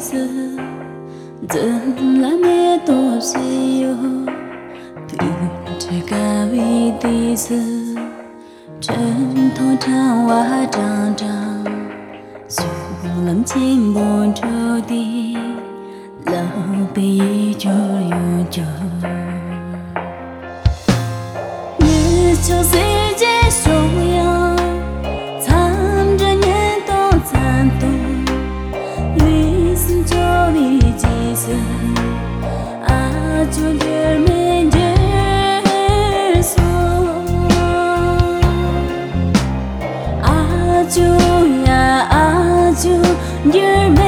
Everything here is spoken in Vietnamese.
giờ dần là mẹ tổ sẽ yêu tìm trời cả vì tí giờ chân thôi trao hoa trăng trăng dù lắm chim buồn cho đi lâu bị cho yêu chờ nhớ cho dễ 아주야 아주 열매